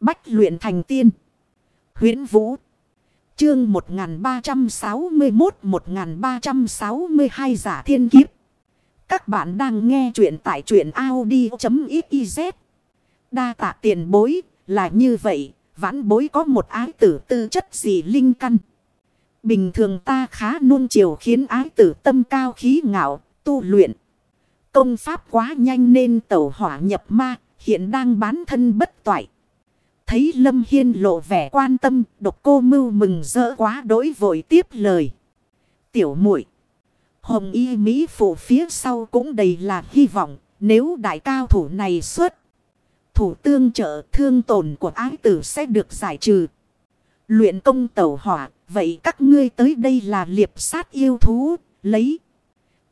Bách luyện thành tiên. huyễn Vũ. Chương 1361-1362 giả thiên kiếp. Các bạn đang nghe truyện tại truyện Audi.xyz. Đa tạ tiền bối là như vậy. Vãn bối có một ái tử tư chất gì linh căn. Bình thường ta khá nuông chiều khiến ái tử tâm cao khí ngạo, tu luyện. Công pháp quá nhanh nên tẩu hỏa nhập ma, hiện đang bán thân bất toại. Thấy Lâm Hiên lộ vẻ quan tâm, độc cô mưu mừng rỡ quá đối vội tiếp lời. Tiểu muội Hồng y Mỹ phụ phía sau cũng đầy là hy vọng, nếu đại cao thủ này xuất. Thủ tương trợ thương tổn của ái tử sẽ được giải trừ. Luyện công tẩu hỏa, vậy các ngươi tới đây là liệp sát yêu thú, lấy.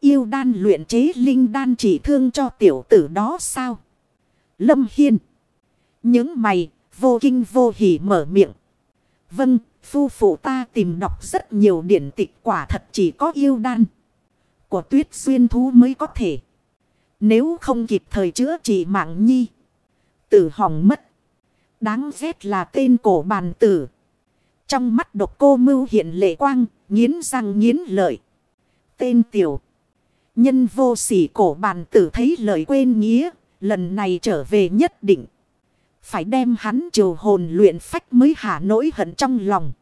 Yêu đan luyện chế linh đan chỉ thương cho tiểu tử đó sao? Lâm Hiên. Những mày, vô kinh vô hỉ mở miệng. Vâng, phu phụ ta tìm đọc rất nhiều điển tịch quả thật chỉ có yêu đan. Của tuyết xuyên thú mới có thể. Nếu không kịp thời chữa trị mạng nhi. Tử hỏng mất. Đáng ghét là tên cổ bàn tử. Trong mắt độc cô mưu hiện lệ quang, nghiến răng nghiến lợi. Tên tiểu. Nhân vô sỉ cổ bàn tử thấy lời quên nghĩa, lần này trở về nhất định. Phải đem hắn triều hồn luyện phách mới hạ nỗi hận trong lòng.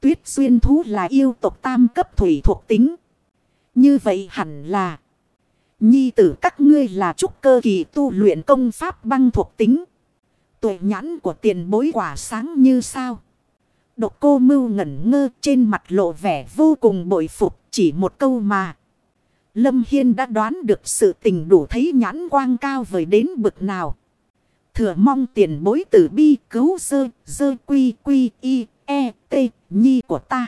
Tuyết xuyên thú là yêu tộc tam cấp thủy thuộc tính. Như vậy hẳn là. Nhi tử các ngươi là trúc cơ kỳ tu luyện công pháp băng thuộc tính. Tuệ nhãn của tiền bối quả sáng như sao. Độc cô mưu ngẩn ngơ trên mặt lộ vẻ vô cùng bội phục, chỉ một câu mà. Lâm Hiên đã đoán được sự tình đủ thấy nhãn quang cao vời đến bực nào. Thừa mong tiền bối tử bi cứu dơ, dơ quy quy y, e, t, nhi của ta.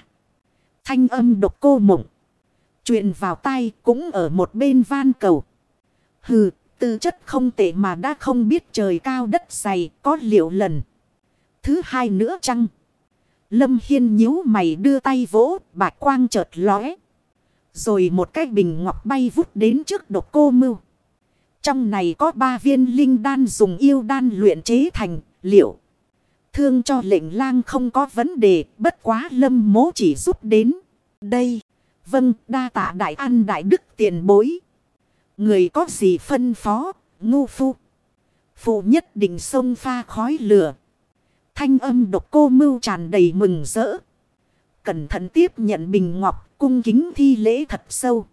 Thanh âm độc cô mộng. Chuyện vào tay cũng ở một bên van cầu. Hừ, tư chất không tệ mà đã không biết trời cao đất dày có liệu lần. Thứ hai nữa chăng? Lâm Hiên nhíu mày đưa tay vỗ, bạch quang chợt lóe. Rồi một cái bình ngọc bay vút đến trước độc cô mưu. Trong này có ba viên linh đan dùng yêu đan luyện chế thành liệu. Thương cho lệnh lang không có vấn đề, bất quá lâm mố chỉ giúp đến. Đây, vâng, đa tạ đại an đại đức tiền bối. Người có gì phân phó, ngu phu. Phụ nhất định sông pha khói lửa. Thanh âm độc cô mưu tràn đầy mừng rỡ. Cẩn thận tiếp nhận bình ngọc, cung kính thi lễ thật sâu.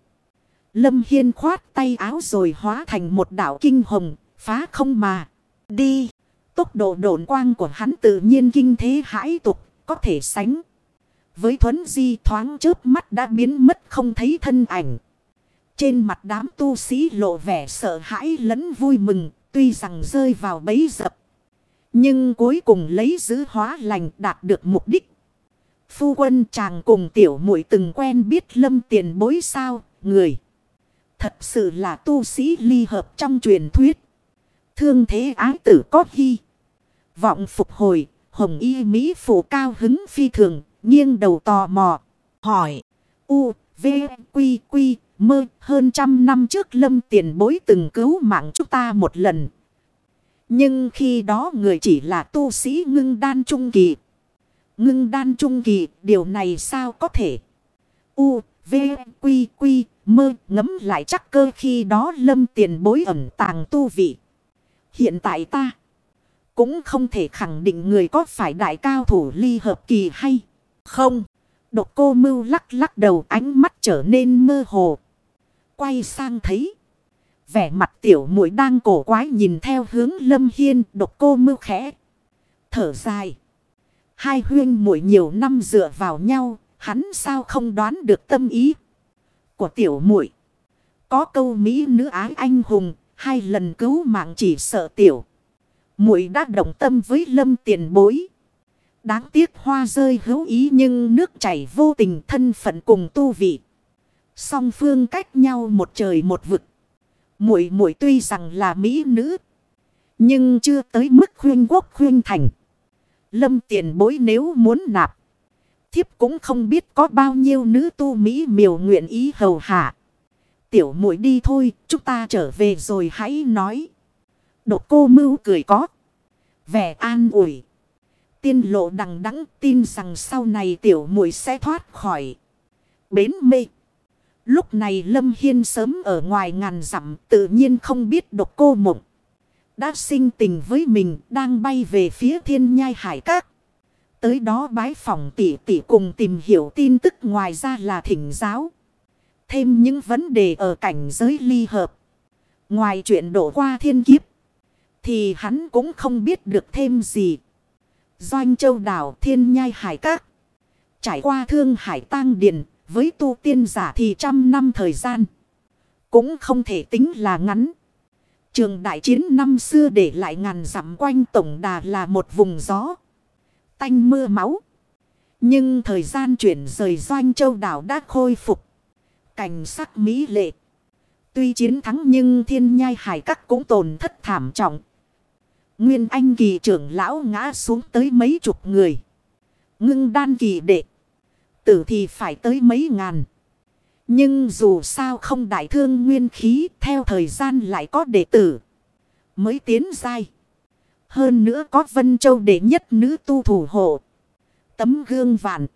Lâm Hiên khoát tay áo rồi hóa thành một đảo kinh hồng, phá không mà. Đi! Tốc độ độn quang của hắn tự nhiên kinh thế hãi tục, có thể sánh. Với thuấn di thoáng chớp mắt đã biến mất không thấy thân ảnh. Trên mặt đám tu sĩ lộ vẻ sợ hãi lẫn vui mừng, tuy rằng rơi vào bấy dập. Nhưng cuối cùng lấy giữ hóa lành đạt được mục đích. Phu quân chàng cùng tiểu muội từng quen biết lâm tiền bối sao, người. Thật sự là tu sĩ ly hợp trong truyền thuyết. Thương thế ái tử có hy. Vọng phục hồi, hồng y Mỹ phủ cao hứng phi thường, nghiêng đầu tò mò. Hỏi, u, v, quy, quy, mơ, hơn trăm năm trước lâm tiền bối từng cứu mạng chúng ta một lần. Nhưng khi đó người chỉ là tu sĩ ngưng đan trung kỳ. Ngưng đan trung kỳ, điều này sao có thể? U, V, Quy, Quy, mơ, ngấm lại chắc cơ khi đó lâm tiền bối ẩn tàng tu vị. Hiện tại ta cũng không thể khẳng định người có phải đại cao thủ ly hợp kỳ hay không. Độc cô mưu lắc lắc đầu ánh mắt trở nên mơ hồ. Quay sang thấy. Vẻ mặt tiểu muội đang cổ quái nhìn theo hướng lâm hiên độc cô mưu khẽ. Thở dài. Hai huyên muội nhiều năm dựa vào nhau, hắn sao không đoán được tâm ý của tiểu muội. Có câu mỹ nữ ái anh hùng, hai lần cứu mạng chỉ sợ tiểu. Muội đã động tâm với lâm tiền bối. Đáng tiếc hoa rơi hữu ý nhưng nước chảy vô tình thân phận cùng tu vị. Song phương cách nhau một trời một vực. Muội muội tuy rằng là mỹ nữ, nhưng chưa tới mức khuyên quốc khuyên thành. Lâm tiền bối nếu muốn nạp. Thiếp cũng không biết có bao nhiêu nữ tu Mỹ miều nguyện ý hầu hạ. Tiểu muội đi thôi, chúng ta trở về rồi hãy nói. đột cô mưu cười có. Vẻ an ủi. Tiên lộ đằng đẵng tin rằng sau này tiểu muội sẽ thoát khỏi. Bến mê. Lúc này Lâm Hiên sớm ở ngoài ngàn dặm tự nhiên không biết độc cô mộng. Đã sinh tình với mình đang bay về phía thiên nhai hải các. Tới đó bái phòng tỷ tỷ cùng tìm hiểu tin tức ngoài ra là thỉnh giáo. Thêm những vấn đề ở cảnh giới ly hợp. Ngoài chuyện đổ qua thiên kiếp. Thì hắn cũng không biết được thêm gì. Doanh châu đảo, thiên nhai hải các. Trải qua thương hải tang điện. Với tu tiên giả thì trăm năm thời gian. Cũng không thể tính là ngắn. Trường đại chiến năm xưa để lại ngàn dặm quanh tổng đà là một vùng gió. Tanh mưa máu. Nhưng thời gian chuyển rời doanh châu đảo đã khôi phục. Cảnh sắc mỹ lệ. Tuy chiến thắng nhưng thiên nhai hải các cũng tổn thất thảm trọng. Nguyên anh kỳ trưởng lão ngã xuống tới mấy chục người. Ngưng đan kỳ đệ. Tử thì phải tới mấy ngàn. Nhưng dù sao không đại thương nguyên khí, theo thời gian lại có đệ tử. Mới tiến dai. Hơn nữa có Vân Châu đệ nhất nữ tu thủ hộ. Tấm gương vạn.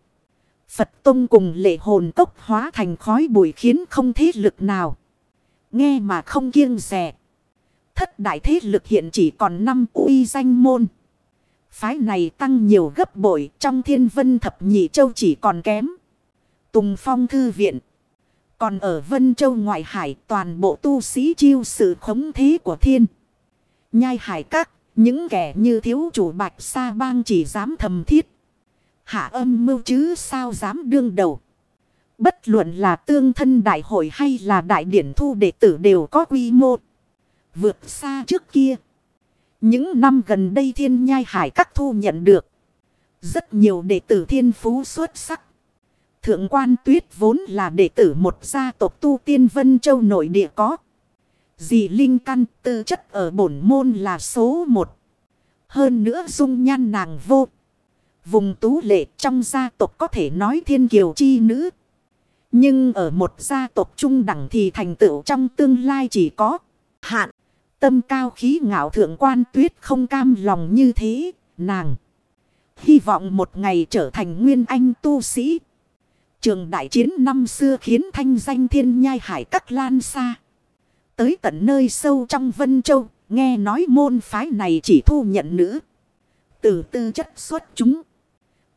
Phật Tông cùng lệ hồn tốc hóa thành khói bụi khiến không thế lực nào. Nghe mà không kiêng rẻ. Thất đại thế lực hiện chỉ còn năm uy danh môn. Phái này tăng nhiều gấp bội trong thiên vân thập nhị châu chỉ còn kém. Tùng phong thư viện. Còn ở Vân Châu ngoại hải toàn bộ tu sĩ chiêu sự khống thế của thiên. Nhai hải các, những kẻ như thiếu chủ bạch sa bang chỉ dám thầm thiết. Hạ âm mưu chứ sao dám đương đầu. Bất luận là tương thân đại hội hay là đại điển thu đệ tử đều có quy mô. Vượt xa trước kia. Những năm gần đây thiên nhai hải các thu nhận được. Rất nhiều đệ tử thiên phú xuất sắc. Thượng quan tuyết vốn là đệ tử một gia tộc tu tiên Vân Châu nội địa có. Dì Linh Căn tư chất ở bổn môn là số một. Hơn nữa dung nhan nàng vô. Vùng tú lệ trong gia tộc có thể nói thiên kiều chi nữ. Nhưng ở một gia tộc trung đẳng thì thành tựu trong tương lai chỉ có hạn. Tâm cao khí ngạo thượng quan tuyết không cam lòng như thế, nàng. Hy vọng một ngày trở thành nguyên anh tu sĩ. Trường đại chiến năm xưa khiến thanh danh thiên nhai hải các lan xa. Tới tận nơi sâu trong Vân Châu, nghe nói môn phái này chỉ thu nhận nữ. Từ tư chất xuất chúng.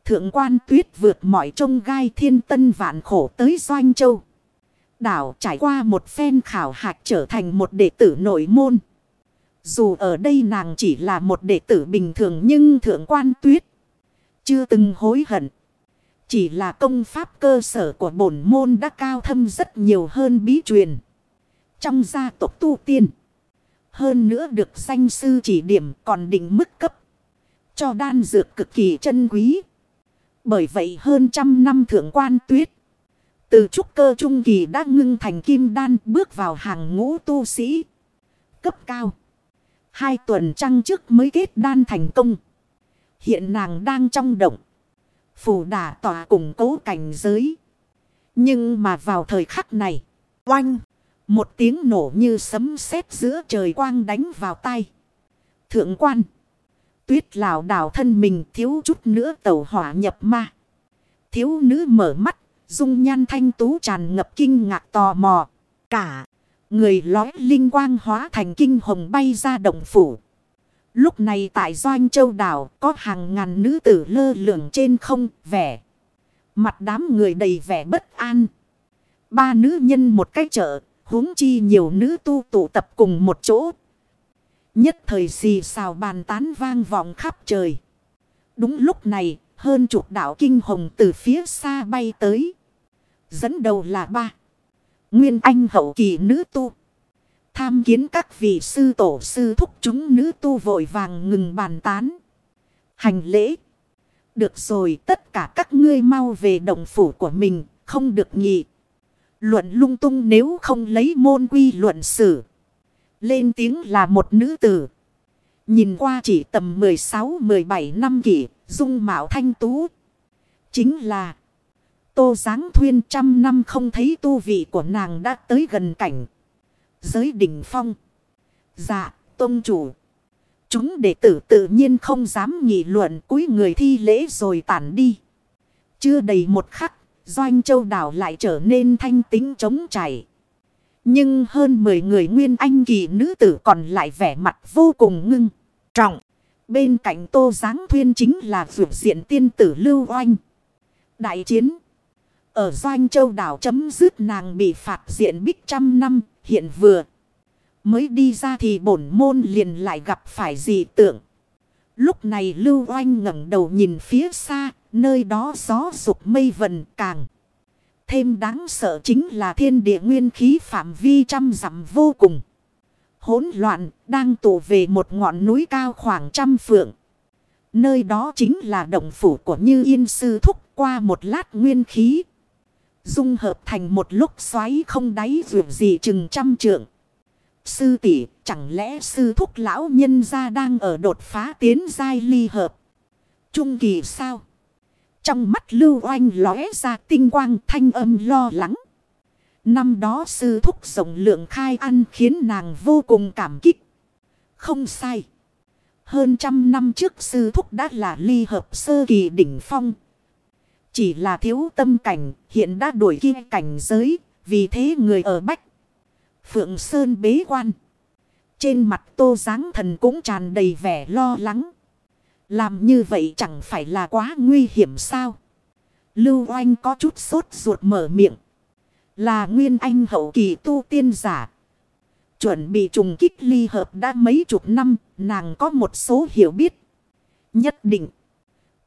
Thượng quan tuyết vượt mọi trông gai thiên tân vạn khổ tới Doanh Châu. Đảo trải qua một phen khảo hạch trở thành một đệ tử nội môn. Dù ở đây nàng chỉ là một đệ tử bình thường nhưng thượng quan tuyết. Chưa từng hối hận. Chỉ là công pháp cơ sở của bổn môn đã cao thâm rất nhiều hơn bí truyền. Trong gia tộc tu tiên. Hơn nữa được danh sư chỉ điểm còn định mức cấp. Cho đan dược cực kỳ chân quý. Bởi vậy hơn trăm năm thượng quan tuyết. Từ trúc cơ trung kỳ đã ngưng thành kim đan bước vào hàng ngũ tu sĩ. Cấp cao. Hai tuần trăng trước mới kết đan thành công. Hiện nàng đang trong động. Phủ đà tỏa củng cố cảnh giới. Nhưng mà vào thời khắc này. Oanh. Một tiếng nổ như sấm sét giữa trời quang đánh vào tay. Thượng quan. Tuyết lào đảo thân mình thiếu chút nữa tẩu hỏa nhập ma. Thiếu nữ mở mắt. Dung nhan thanh tú tràn ngập kinh ngạc tò mò. Cả. Người lói linh quang hóa thành kinh hồng bay ra động phủ. Lúc này tại Doanh Châu Đảo có hàng ngàn nữ tử lơ lửng trên không vẻ. Mặt đám người đầy vẻ bất an. Ba nữ nhân một cách chợ, huống chi nhiều nữ tu tụ tập cùng một chỗ. Nhất thời xì xào bàn tán vang vọng khắp trời. Đúng lúc này, hơn chục đạo kinh hồng từ phía xa bay tới. Dẫn đầu là ba. Nguyên Anh hậu kỳ nữ tu. Tham kiến các vị sư tổ sư thúc chúng nữ tu vội vàng ngừng bàn tán. Hành lễ. Được rồi tất cả các ngươi mau về đồng phủ của mình, không được nhị. Luận lung tung nếu không lấy môn quy luận xử. Lên tiếng là một nữ tử. Nhìn qua chỉ tầm 16-17 năm kỷ, dung mạo thanh tú. Chính là Tô Giáng Thuyên trăm năm không thấy tu vị của nàng đã tới gần cảnh. Giới đỉnh phong. Dạ, tôn chủ. Chúng đệ tử tự nhiên không dám nghị luận cúi người thi lễ rồi tản đi. Chưa đầy một khắc, Doanh Châu Đảo lại trở nên thanh tính chống chảy. Nhưng hơn 10 người nguyên anh kỳ nữ tử còn lại vẻ mặt vô cùng ngưng, trọng. Bên cạnh Tô Giáng Thuyên chính là vượt diện tiên tử Lưu Oanh. Đại chiến. Ở Doanh Châu Đảo chấm dứt nàng bị phạt diện bích trăm năm, hiện vừa. Mới đi ra thì bổn môn liền lại gặp phải dị tượng. Lúc này Lưu Oanh ngẩng đầu nhìn phía xa, nơi đó gió dục mây vần càng. Thêm đáng sợ chính là thiên địa nguyên khí phạm vi trăm dặm vô cùng. Hỗn loạn, đang tụ về một ngọn núi cao khoảng trăm phượng. Nơi đó chính là động phủ của Như Yên Sư Thúc qua một lát nguyên khí. Dung hợp thành một lúc xoáy không đáy vượt gì chừng trăm trượng. Sư tỷ, chẳng lẽ sư thúc lão nhân gia đang ở đột phá tiến giai ly hợp. Trung kỳ sao? Trong mắt lưu oanh lóe ra tinh quang thanh âm lo lắng. Năm đó sư thúc rộng lượng khai ăn khiến nàng vô cùng cảm kích. Không sai. Hơn trăm năm trước sư thúc đã là ly hợp sơ kỳ đỉnh phong. Chỉ là thiếu tâm cảnh, hiện đã đuổi kia cảnh giới. Vì thế người ở Bách. Phượng Sơn bế quan. Trên mặt tô giáng thần cũng tràn đầy vẻ lo lắng. Làm như vậy chẳng phải là quá nguy hiểm sao? Lưu oanh có chút sốt ruột mở miệng. Là nguyên anh hậu kỳ tu tiên giả. Chuẩn bị trùng kích ly hợp đã mấy chục năm, nàng có một số hiểu biết. Nhất định,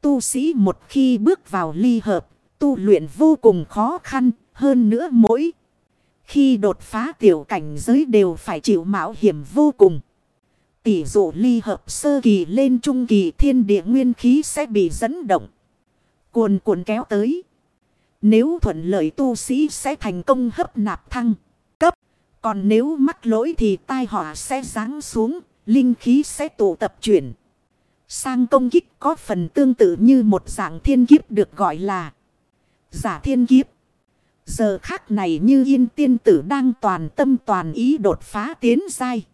tu sĩ một khi bước vào ly hợp, tu luyện vô cùng khó khăn, hơn nữa mỗi. Khi đột phá tiểu cảnh giới đều phải chịu mạo hiểm vô cùng. Tỷ dụ ly hợp sơ kỳ lên trung kỳ thiên địa nguyên khí sẽ bị dẫn động. Cuồn cuộn kéo tới. Nếu thuận lợi tu sĩ sẽ thành công hấp nạp thăng. Cấp. Còn nếu mắc lỗi thì tai họa sẽ ráng xuống. Linh khí sẽ tụ tập chuyển. Sang công kích có phần tương tự như một dạng thiên kiếp được gọi là giả thiên kiếp. Giờ khác này như yên tiên tử đang toàn tâm toàn ý đột phá tiến dai.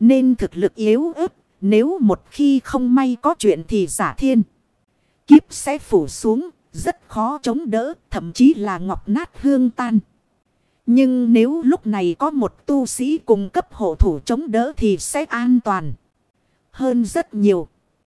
Nên thực lực yếu ớt, nếu một khi không may có chuyện thì giả thiên. Kiếp sẽ phủ xuống, rất khó chống đỡ, thậm chí là ngọc nát hương tan. Nhưng nếu lúc này có một tu sĩ cung cấp hộ thủ chống đỡ thì sẽ an toàn hơn rất nhiều.